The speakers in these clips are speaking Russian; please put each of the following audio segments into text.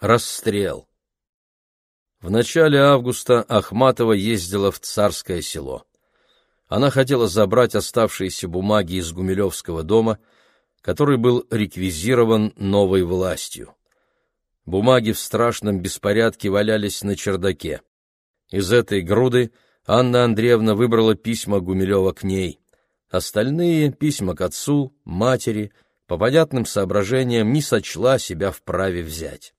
Расстрел. В начале августа Ахматова ездила в Царское село. Она хотела забрать оставшиеся бумаги из Гумилевского дома, который был реквизирован новой властью. Бумаги в страшном беспорядке валялись на чердаке. Из этой груды Анна Андреевна выбрала письма Гумилева к ней. Остальные — письма к отцу, матери, по понятным соображениям не сочла себя вправе взять.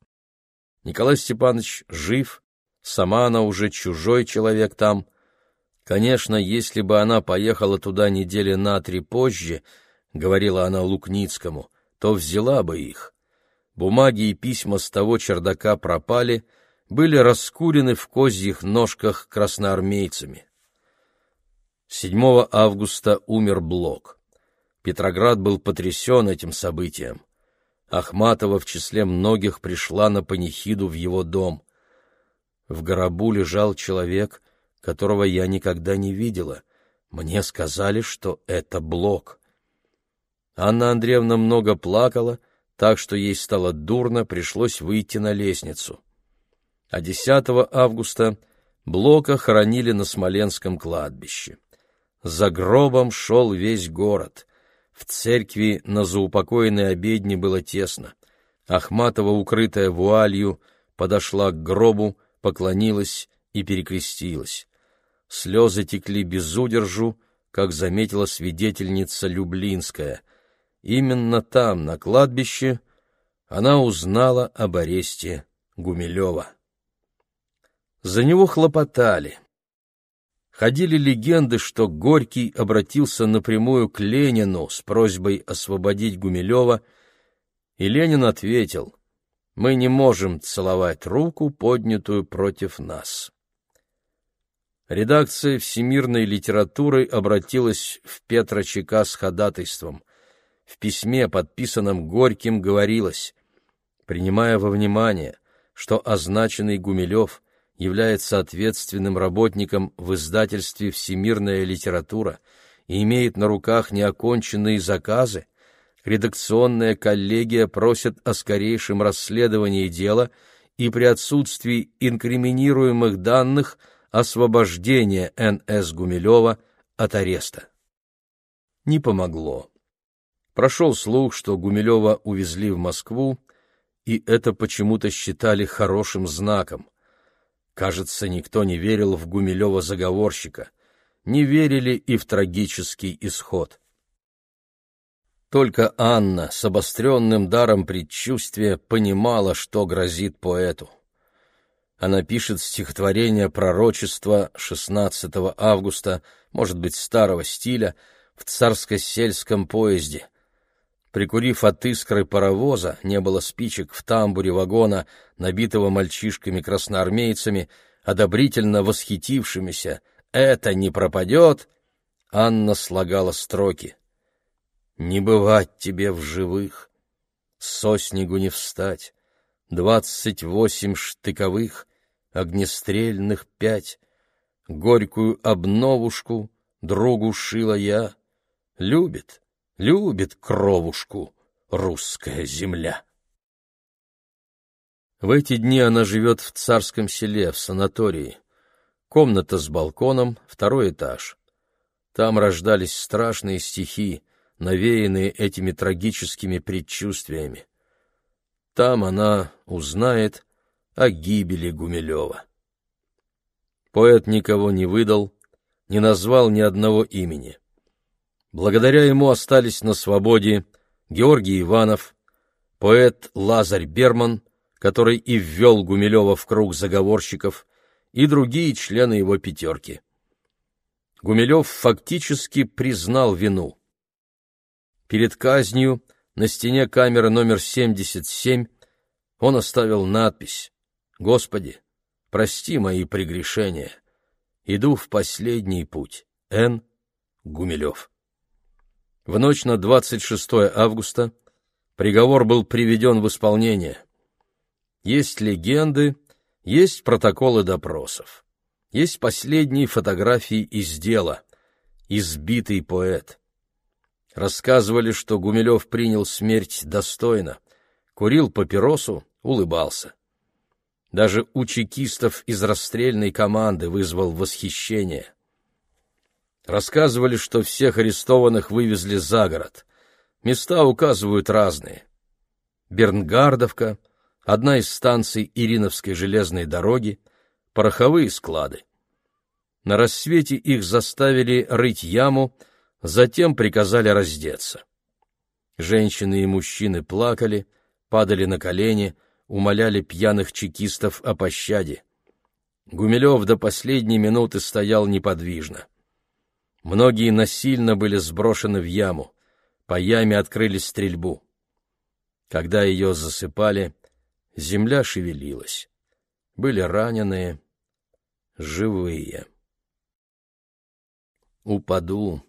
Николай Степанович жив, сама она уже чужой человек там. Конечно, если бы она поехала туда недели на три позже, — говорила она Лукницкому, — то взяла бы их. Бумаги и письма с того чердака пропали, были раскурены в козьих ножках красноармейцами. 7 августа умер Блок. Петроград был потрясен этим событием. Ахматова в числе многих пришла на панихиду в его дом. В гробу лежал человек, которого я никогда не видела. Мне сказали, что это Блок. Анна Андреевна много плакала, так что ей стало дурно, пришлось выйти на лестницу. А 10 августа Блока хоронили на Смоленском кладбище. За гробом шел весь город. В церкви на заупокоенной обедне было тесно. Ахматова, укрытая вуалью, подошла к гробу, поклонилась и перекрестилась. Слезы текли без удержу, как заметила свидетельница Люблинская. Именно там, на кладбище, она узнала об аресте Гумилева. За него хлопотали. Ходили легенды, что Горький обратился напрямую к Ленину с просьбой освободить Гумилева, и Ленин ответил, «Мы не можем целовать руку, поднятую против нас». Редакция всемирной литературы обратилась в Петра ЧК с ходатайством. В письме, подписанном Горьким, говорилось, принимая во внимание, что означенный Гумилев – является ответственным работником в издательстве «Всемирная литература» и имеет на руках неоконченные заказы, редакционная коллегия просит о скорейшем расследовании дела и при отсутствии инкриминируемых данных освобождения Н.С. Гумилева от ареста. Не помогло. Прошел слух, что Гумилева увезли в Москву, и это почему-то считали хорошим знаком. Кажется, никто не верил в Гумилева-заговорщика, не верили и в трагический исход. Только Анна с обостренным даром предчувствия понимала, что грозит поэту. Она пишет стихотворение пророчества 16 августа, может быть, старого стиля, в царско-сельском поезде — Прикурив от искры паровоза, не было спичек в тамбуре вагона, набитого мальчишками-красноармейцами, одобрительно восхитившимися «Это не пропадет!» Анна слагала строки. «Не бывать тебе в живых, со снегу не встать, двадцать восемь штыковых, огнестрельных пять, горькую обновушку другу шила я, любит, Любит кровушку русская земля. В эти дни она живет в царском селе, в санатории. Комната с балконом, второй этаж. Там рождались страшные стихи, навеянные этими трагическими предчувствиями. Там она узнает о гибели Гумилева. Поэт никого не выдал, не назвал ни одного имени. Благодаря ему остались на свободе Георгий Иванов, поэт Лазарь Берман, который и ввел Гумилева в круг заговорщиков, и другие члены его пятерки. Гумилев фактически признал вину. Перед казнью на стене камеры номер 77 он оставил надпись «Господи, прости мои прегрешения. Иду в последний путь. Н. Гумилев». В ночь на 26 августа приговор был приведен в исполнение. Есть легенды, есть протоколы допросов, есть последние фотографии из дела, избитый поэт. Рассказывали, что Гумилев принял смерть достойно, курил папиросу, улыбался. Даже у чекистов из расстрельной команды вызвал восхищение. Рассказывали, что всех арестованных вывезли за город. Места указывают разные. Бернгардовка, одна из станций Ириновской железной дороги, пороховые склады. На рассвете их заставили рыть яму, затем приказали раздеться. Женщины и мужчины плакали, падали на колени, умоляли пьяных чекистов о пощаде. Гумилев до последней минуты стоял неподвижно. Многие насильно были сброшены в яму, по яме открыли стрельбу. Когда ее засыпали, земля шевелилась. Были раненые, живые. Упаду,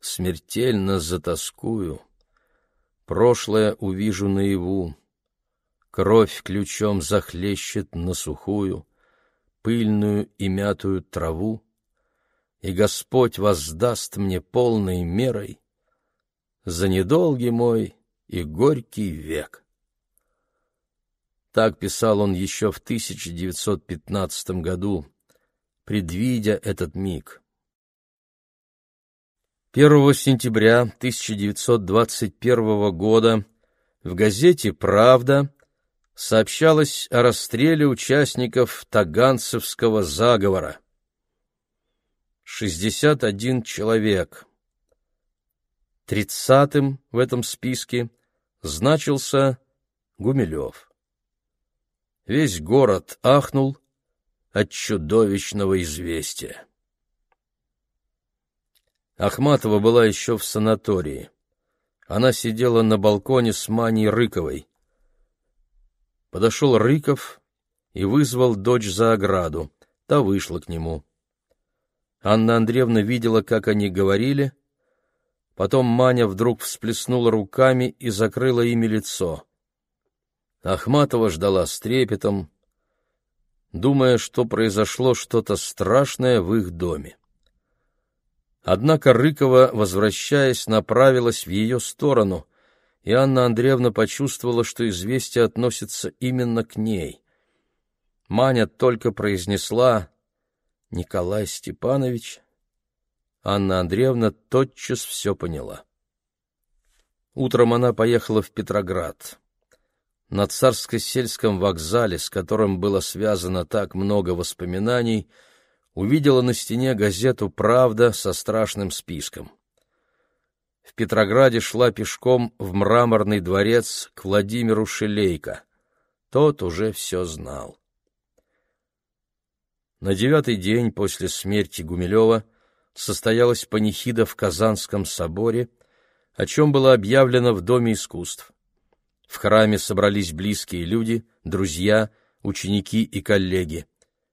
смертельно затоскую, Прошлое увижу наяву, Кровь ключом захлещет на сухую, Пыльную и мятую траву, И Господь воздаст мне полной мерой За недолгий мой и горький век. Так писал он еще в 1915 году, предвидя этот миг. 1 сентября 1921 года в газете «Правда» сообщалось о расстреле участников Таганцевского заговора. 61 человек. Тридцатым в этом списке значился Гумилев. Весь город ахнул от чудовищного известия. Ахматова была еще в санатории. Она сидела на балконе с Маней Рыковой. Подошел Рыков и вызвал дочь за ограду. Та вышла к нему. Анна Андреевна видела, как они говорили. Потом Маня вдруг всплеснула руками и закрыла ими лицо. Ахматова ждала с трепетом, думая, что произошло что-то страшное в их доме. Однако Рыкова, возвращаясь, направилась в ее сторону, и Анна Андреевна почувствовала, что известие относится именно к ней. Маня только произнесла «Николай Степанович». Анна Андреевна тотчас все поняла. Утром она поехала в Петроград. На царско-сельском вокзале, с которым было связано так много воспоминаний, увидела на стене газету «Правда» со страшным списком. В Петрограде шла пешком в мраморный дворец к Владимиру Шелейко. Тот уже все знал. На девятый день после смерти Гумилева состоялась панихида в Казанском соборе, о чем было объявлено в Доме искусств. В храме собрались близкие люди, друзья, ученики и коллеги.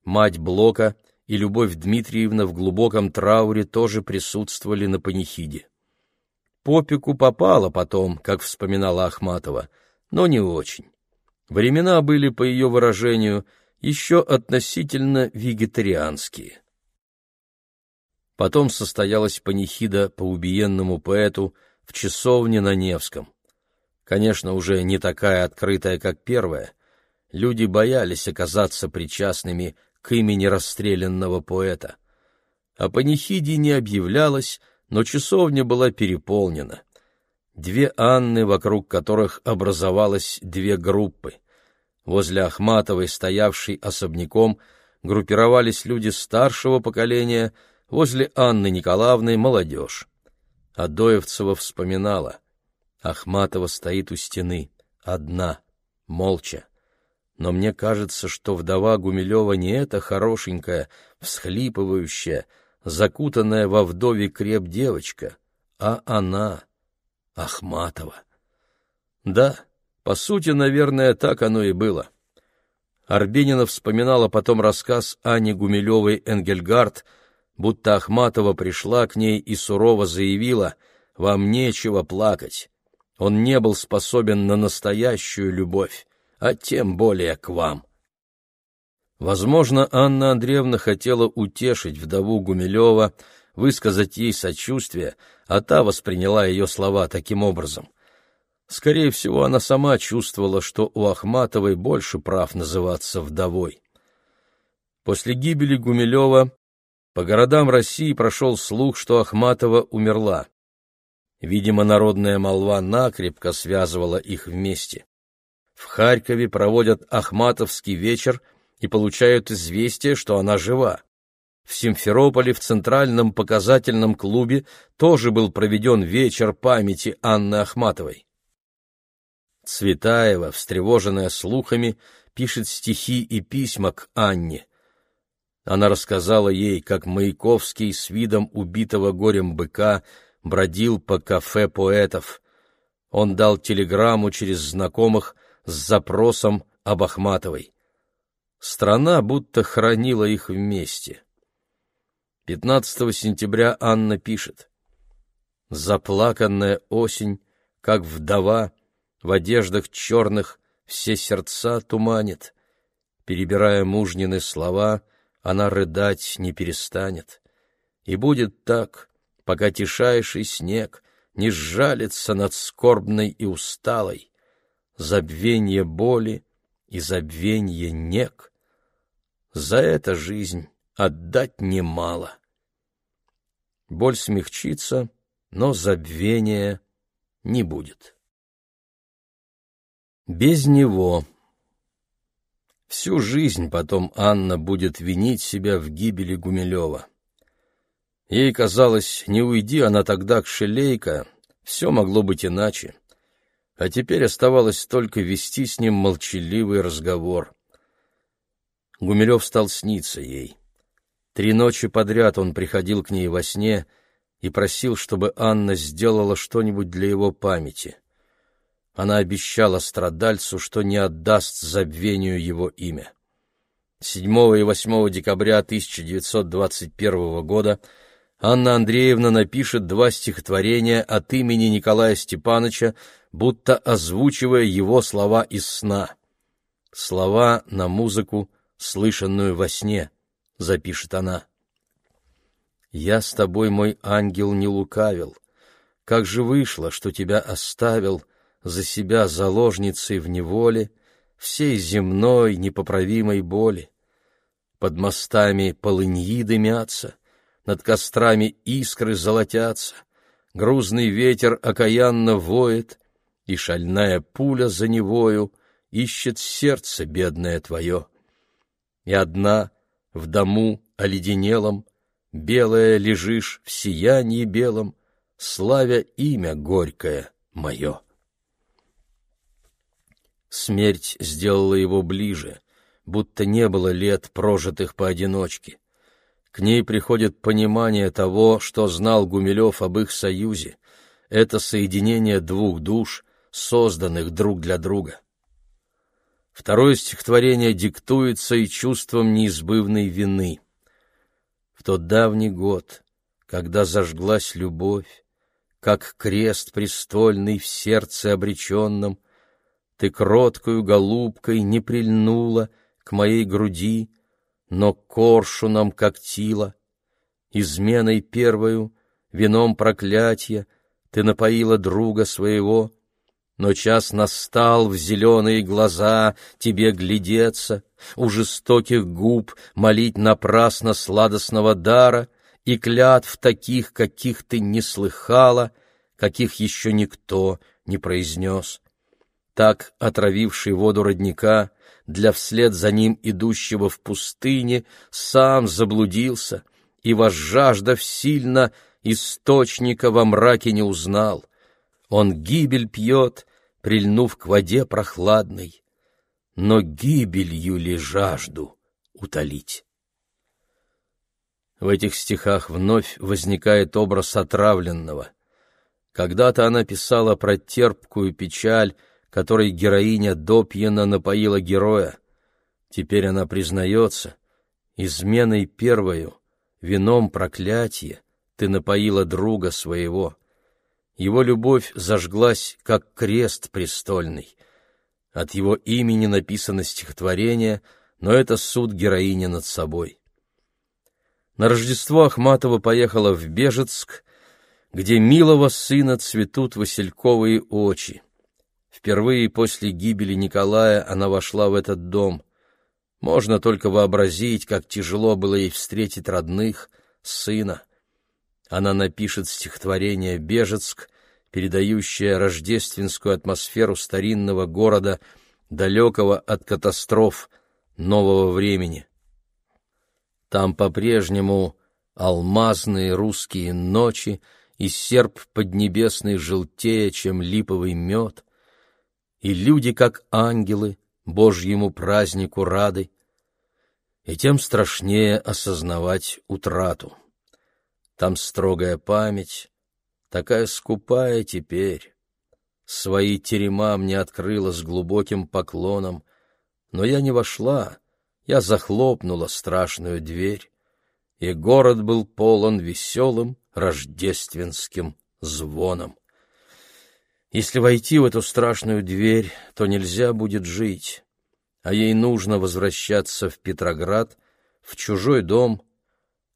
Мать Блока — и Любовь Дмитриевна в глубоком трауре тоже присутствовали на панихиде. Попику попало потом, как вспоминала Ахматова, но не очень. Времена были, по ее выражению, еще относительно вегетарианские. Потом состоялась панихида по убиенному поэту в часовне на Невском. Конечно, уже не такая открытая, как первая. Люди боялись оказаться причастными к имени расстрелянного поэта. О панихиде не объявлялось, но часовня была переполнена. Две Анны, вокруг которых образовалось две группы. Возле Ахматовой, стоявшей особняком, группировались люди старшего поколения, возле Анны Николаевны — молодежь. Адоевцева вспоминала. Ахматова стоит у стены, одна, молча но мне кажется, что вдова Гумилева не эта хорошенькая, всхлипывающая, закутанная во вдове креп девочка, а она, Ахматова. Да, по сути, наверное, так оно и было. Арбенина вспоминала потом рассказ Ани Гумилевой «Энгельгард», будто Ахматова пришла к ней и сурово заявила «Вам нечего плакать». Он не был способен на настоящую любовь а тем более к вам. Возможно, Анна Андреевна хотела утешить вдову Гумилева, высказать ей сочувствие, а та восприняла ее слова таким образом. Скорее всего, она сама чувствовала, что у Ахматовой больше прав называться вдовой. После гибели Гумилева по городам России прошел слух, что Ахматова умерла. Видимо, народная молва накрепко связывала их вместе. В Харькове проводят Ахматовский вечер и получают известие, что она жива. В Симферополе в Центральном показательном клубе тоже был проведен вечер памяти Анны Ахматовой. Цветаева, встревоженная слухами, пишет стихи и письма к Анне. Она рассказала ей, как Маяковский с видом убитого горем быка бродил по кафе поэтов. Он дал телеграмму через знакомых с запросом об Ахматовой. Страна будто хранила их вместе. 15 сентября Анна пишет. «Заплаканная осень, как вдова, в одеждах черных все сердца туманит. Перебирая мужнины слова, она рыдать не перестанет. И будет так, пока тишайший снег не сжалится над скорбной и усталой. Забвенье боли и забвенье нек. За это жизнь отдать немало. Боль смягчится, но забвения не будет. Без него. Всю жизнь потом Анна будет винить себя в гибели Гумилева. Ей казалось, не уйди она тогда к Шелейко, все могло быть иначе. А теперь оставалось только вести с ним молчаливый разговор. Гумилев стал сниться ей. Три ночи подряд он приходил к ней во сне и просил, чтобы Анна сделала что-нибудь для его памяти. Она обещала страдальцу, что не отдаст забвению его имя. 7 и 8 декабря 1921 года Анна Андреевна напишет два стихотворения от имени Николая Степановича, будто озвучивая его слова из сна. Слова на музыку слышанную во сне, запишет она. Я с тобой, мой ангел, не лукавил. Как же вышло, что тебя оставил за себя заложницей в неволе всей земной непоправимой боли? Под мостами полыньи дымятся, над кострами искры золотятся, грузный ветер окаянно воет, и шальная пуля за невою ищет сердце бедное твое и одна в дому оледенелом, белая лежишь в сиянии белом, славя имя горькое мое. Смерть сделала его ближе, будто не было лет, прожитых поодиночке. К ней приходит понимание того, что знал Гумилев об их союзе. Это соединение двух душ, созданных друг для друга. Второе стихотворение диктуется и чувством неизбывной вины. В тот давний год, когда зажглась любовь, как крест престольный в сердце обреченном, ты кроткою голубкой не прильнула к моей груди, но коршуном когтила. Изменой первою, вином проклятия, ты напоила друга своего, но час настал в зеленые глаза тебе глядеться, у жестоких губ молить напрасно сладостного дара и клятв таких, каких ты не слыхала, каких еще никто не произнес. Так, отравивший воду родника, для вслед за ним идущего в пустыне, сам заблудился и, возжаждав сильно, источника во мраке не узнал. Он гибель пьет, прильнув к воде прохладной, но гибелью ли жажду утолить? В этих стихах вновь возникает образ отравленного. Когда-то она писала про терпкую печаль, которой героиня допьяна напоила героя. Теперь она признается, изменой первою, вином проклятия, ты напоила друга своего. Его любовь зажглась, как крест престольный. От его имени написано стихотворение, но это суд героини над собой. На Рождество Ахматова поехала в Бежецк, где милого сына цветут васильковые очи. Впервые после гибели Николая она вошла в этот дом. Можно только вообразить, как тяжело было ей встретить родных, сына. Она напишет стихотворение «Бежецк», передающее рождественскую атмосферу старинного города, далекого от катастроф нового времени. Там по-прежнему алмазные русские ночи и серп поднебесный желтее, чем липовый мед, и люди, как ангелы, Божьему празднику рады, и тем страшнее осознавать утрату. Там строгая память, такая скупая теперь. Свои терема мне открыла с глубоким поклоном, но я не вошла, я захлопнула страшную дверь, и город был полон веселым рождественским звоном. Если войти в эту страшную дверь, то нельзя будет жить, а ей нужно возвращаться в Петроград, в чужой дом,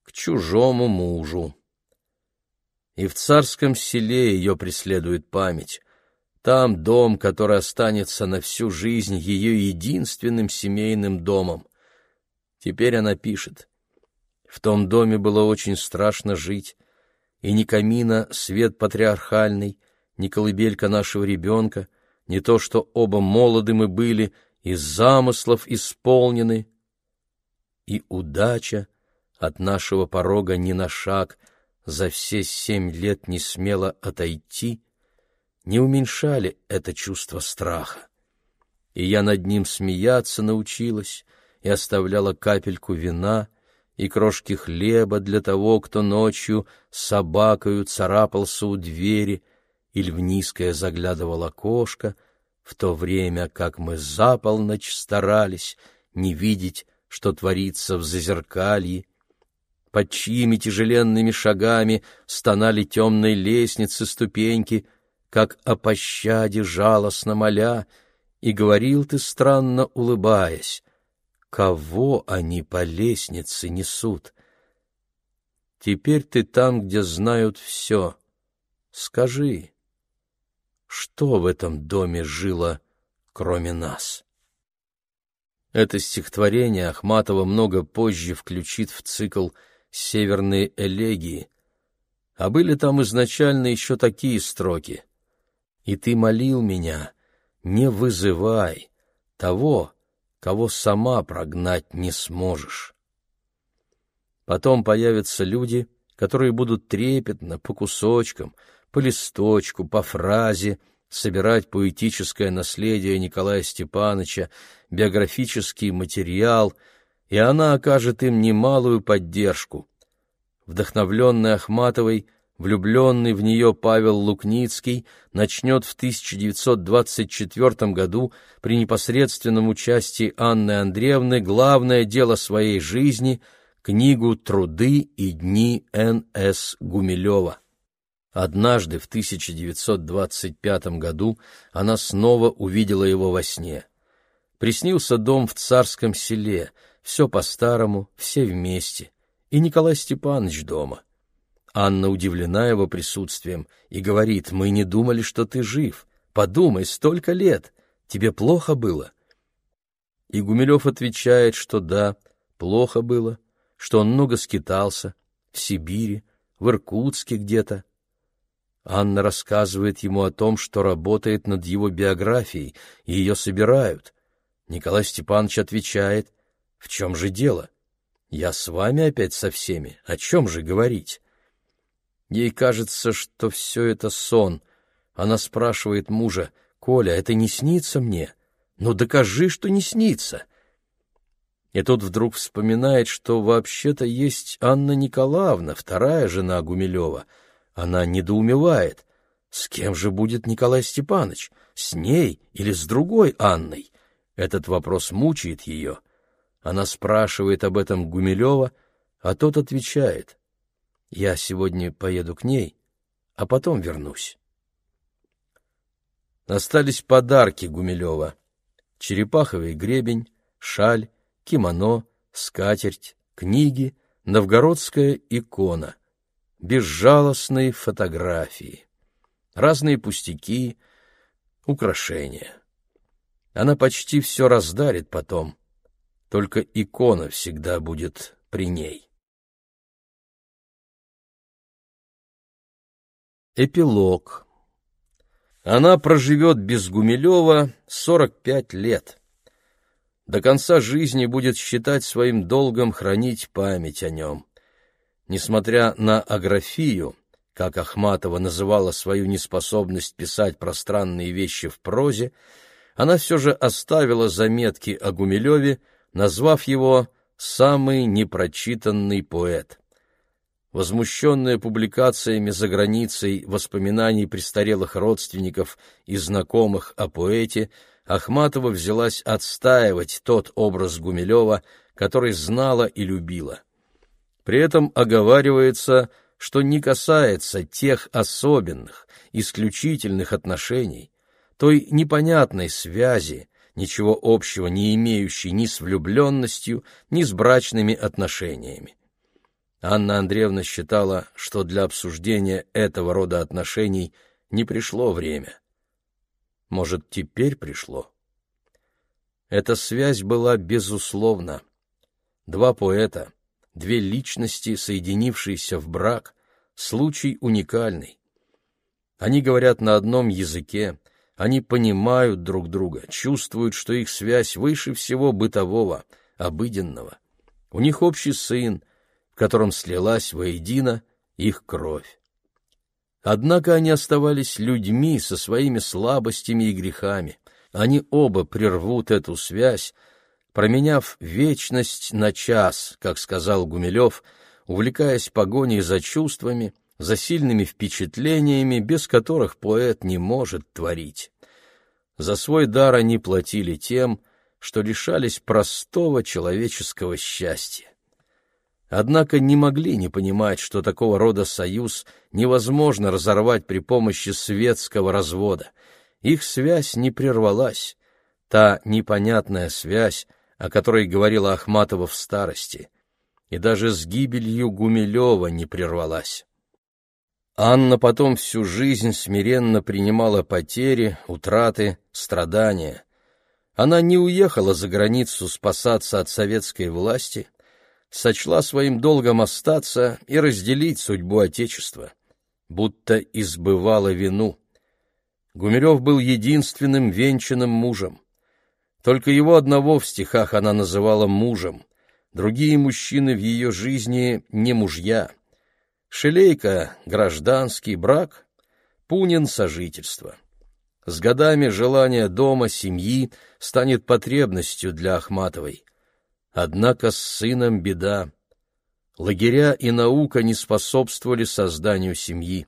к чужому мужу. И в царском селе ее преследует память. Там дом, который останется на всю жизнь ее единственным семейным домом. Теперь она пишет. В том доме было очень страшно жить, и ни камина, свет патриархальный, ни колыбелька нашего ребенка, не то что оба молоды мы были, и замыслов исполнены, и удача от нашего порога ни на шаг за все семь лет не смела отойти, не уменьшали это чувство страха. И я над ним смеяться научилась и оставляла капельку вина и крошки хлеба для того, кто ночью собакою царапался у двери или в низкое заглядывал окошко, в то время как мы за полночь старались не видеть, что творится в зазеркалье, под чьими тяжеленными шагами стонали темные лестницы ступеньки, как о пощаде жалостно моля, и говорил ты, странно улыбаясь, кого они по лестнице несут? Теперь ты там, где знают все. Скажи, что в этом доме жило, кроме нас? Это стихотворение Ахматова много позже включит в цикл «Северные элегии», а были там изначально еще такие строки. «И ты молил меня, не вызывай того, кого сама прогнать не сможешь». Потом появятся люди, которые будут трепетно, по кусочкам, по листочку, по фразе собирать поэтическое наследие Николая Степановича, биографический материал, и она окажет им немалую поддержку. Вдохновленный Ахматовой, влюбленный в нее Павел Лукницкий начнет в 1924 году при непосредственном участии Анны Андреевны главное дело своей жизни — книгу «Труды и дни Н.С. Гумилева». Однажды в 1925 году она снова увидела его во сне. Приснился дом в царском селе, все по-старому, все вместе, и Николай Степанович дома. Анна удивлена его присутствием и говорит, «Мы не думали, что ты жив. Подумай, столько лет. Тебе плохо было?» И Гумилев отвечает, что да, плохо было, что он много скитался, в Сибири, в Иркутске где-то, Анна рассказывает ему о том, что работает над его биографией, и ее собирают. Николай Степанович отвечает, «В чем же дело? Я с вами опять со всеми. О чем же говорить?» Ей кажется, что все это сон. Она спрашивает мужа, «Коля, это не снится мне? Ну докажи, что не снится!» И тут вдруг вспоминает, что вообще-то есть Анна Николаевна, вторая жена Гумилева — она недоумевает. С кем же будет Николай Степанович? С ней или с другой Анной? Этот вопрос мучает ее. Она спрашивает об этом Гумилева, а тот отвечает. «Я сегодня поеду к ней, а потом вернусь». Остались подарки Гумилева. Черепаховый гребень, шаль, кимоно, скатерть, книги, новгородская икона безжалостные фотографии, разные пустяки, украшение. Она почти все раздарит потом, только икона всегда будет при ней. Эпилог Она проживет без Гумилева 45 лет. До конца жизни будет считать своим долгом хранить память о нем. Несмотря на аграфию, как Ахматова называла свою неспособность писать пространные вещи в прозе, она все же оставила заметки о Гумилеве, назвав его «самый непрочитанный поэт». Возмущенная публикациями за границей воспоминаний престарелых родственников и знакомых о поэте, Ахматова взялась отстаивать тот образ Гумилева, который знала и любила. При этом оговаривается, что не касается тех особенных, исключительных отношений, той непонятной связи, ничего общего не имеющей ни с влюбленностью, ни с брачными отношениями. Анна Андреевна считала, что для обсуждения этого рода отношений не пришло время. Может, теперь пришло? Эта связь была безусловна. Два поэта, две личности, соединившиеся в брак, случай уникальный. Они говорят на одном языке, они понимают друг друга, чувствуют, что их связь выше всего бытового, обыденного. У них общий сын, в котором слилась воедино их кровь. Однако они оставались людьми со своими слабостями и грехами. Они оба прервут эту связь, променяв вечность на час, как сказал Гумилев, увлекаясь погоней за чувствами, за сильными впечатлениями, без которых поэт не может творить. За свой дар они платили тем, что лишались простого человеческого счастья. Однако не могли не понимать, что такого рода союз невозможно разорвать при помощи светского развода. Их связь не прервалась, та непонятная связь, о которой говорила Ахматова в старости, и даже с гибелью Гумилева не прервалась. Анна потом всю жизнь смиренно принимала потери, утраты, страдания. Она не уехала за границу спасаться от советской власти, сочла своим долгом остаться и разделить судьбу Отечества, будто избывала вину. Гумилев был единственным венчанным мужем. Только его одного в стихах она называла мужем, другие мужчины в ее жизни не мужья. Шелейка — гражданский брак, Пунин — сожительство. С годами желание дома, семьи станет потребностью для Ахматовой. Однако с сыном беда. Лагеря и наука не способствовали созданию семьи.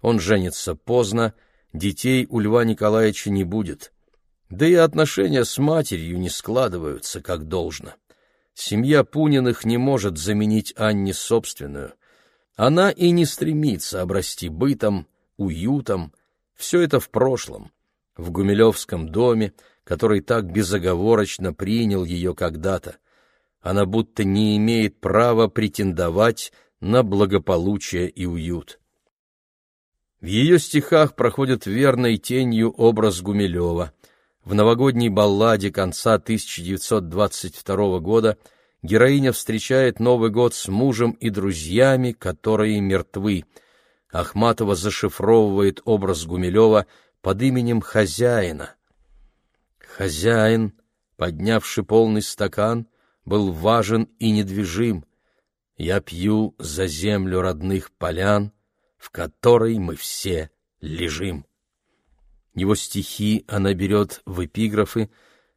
Он женится поздно, детей у Льва Николаевича не будет да и отношения с матерью не складываются как должно. Семья Пуниных не может заменить Анне собственную. Она и не стремится обрасти бытом, уютом. Все это в прошлом, в Гумилевском доме, который так безоговорочно принял ее когда-то. Она будто не имеет права претендовать на благополучие и уют. В ее стихах проходит верной тенью образ Гумилева — в новогодней балладе конца 1922 года героиня встречает Новый год с мужем и друзьями, которые мертвы. Ахматова зашифровывает образ Гумилева под именем хозяина. Хозяин, поднявший полный стакан, был важен и недвижим. Я пью за землю родных полян, в которой мы все лежим. Его стихи она берет в эпиграфы,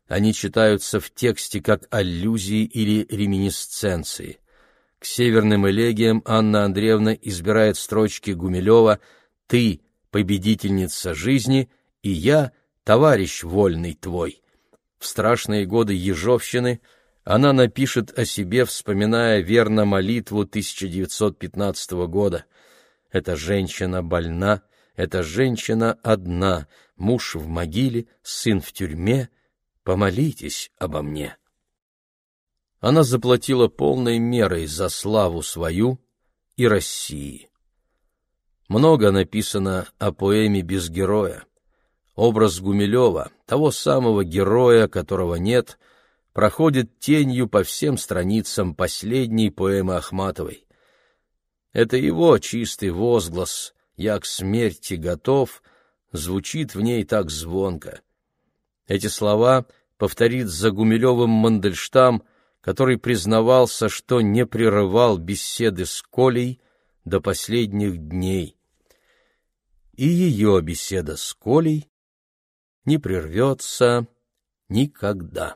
они читаются в тексте как аллюзии или реминисценции. К северным элегиям Анна Андреевна избирает строчки Гумилева «Ты, победительница жизни, и я, товарищ вольный твой». В страшные годы Ежовщины она напишет о себе, вспоминая верно молитву 1915 года. «Эта женщина больна, эта женщина одна, муж в могиле, сын в тюрьме, помолитесь обо мне. Она заплатила полной мерой за славу свою и России. Много написано о поэме без героя. Образ Гумилева, того самого героя, которого нет, проходит тенью по всем страницам последней поэмы Ахматовой. Это его чистый возглас «Я к смерти готов» звучит в ней так звонко. Эти слова повторит за Гумилевым Мандельштам, который признавался, что не прерывал беседы с Колей до последних дней. И ее беседа с Колей не прервется никогда.